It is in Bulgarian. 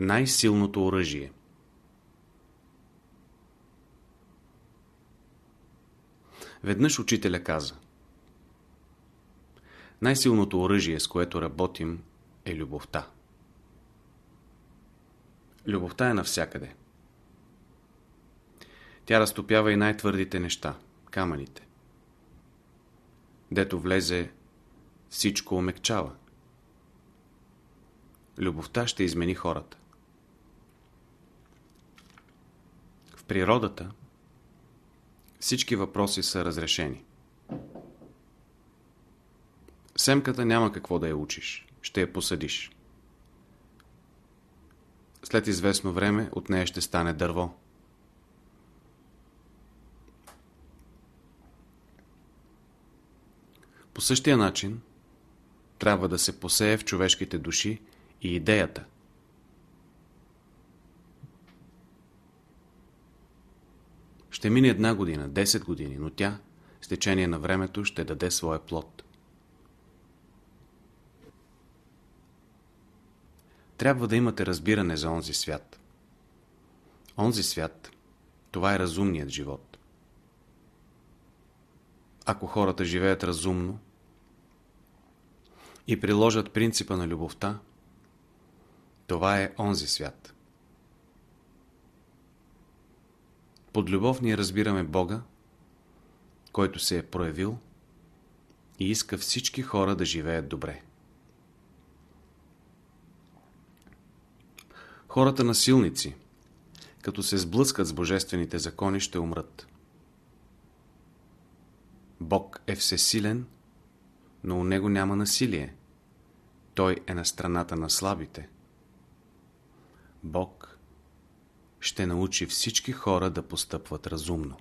Най-силното оръжие Веднъж учителя каза Най-силното оръжие, с което работим, е любовта. Любовта е навсякъде. Тя разтопява и най-твърдите неща, камъните. Дето влезе, всичко омекчава. Любовта ще измени хората. В природата всички въпроси са разрешени. Семката няма какво да я учиш. Ще я посадиш. След известно време от нея ще стане дърво. По същия начин трябва да се посее в човешките души и идеята. Ще мине една година, 10 години, но тя с течение на времето ще даде своя плод. Трябва да имате разбиране за онзи свят. Онзи свят, това е разумният живот. Ако хората живеят разумно и приложат принципа на любовта, това е онзи свят. Под любов ние разбираме Бога, който се е проявил и иска всички хора да живеят добре. Хората насилници, като се сблъскат с божествените закони, ще умрат. Бог е всесилен, но у него няма насилие. Той е на страната на слабите. Бог ще научи всички хора да постъпват разумно.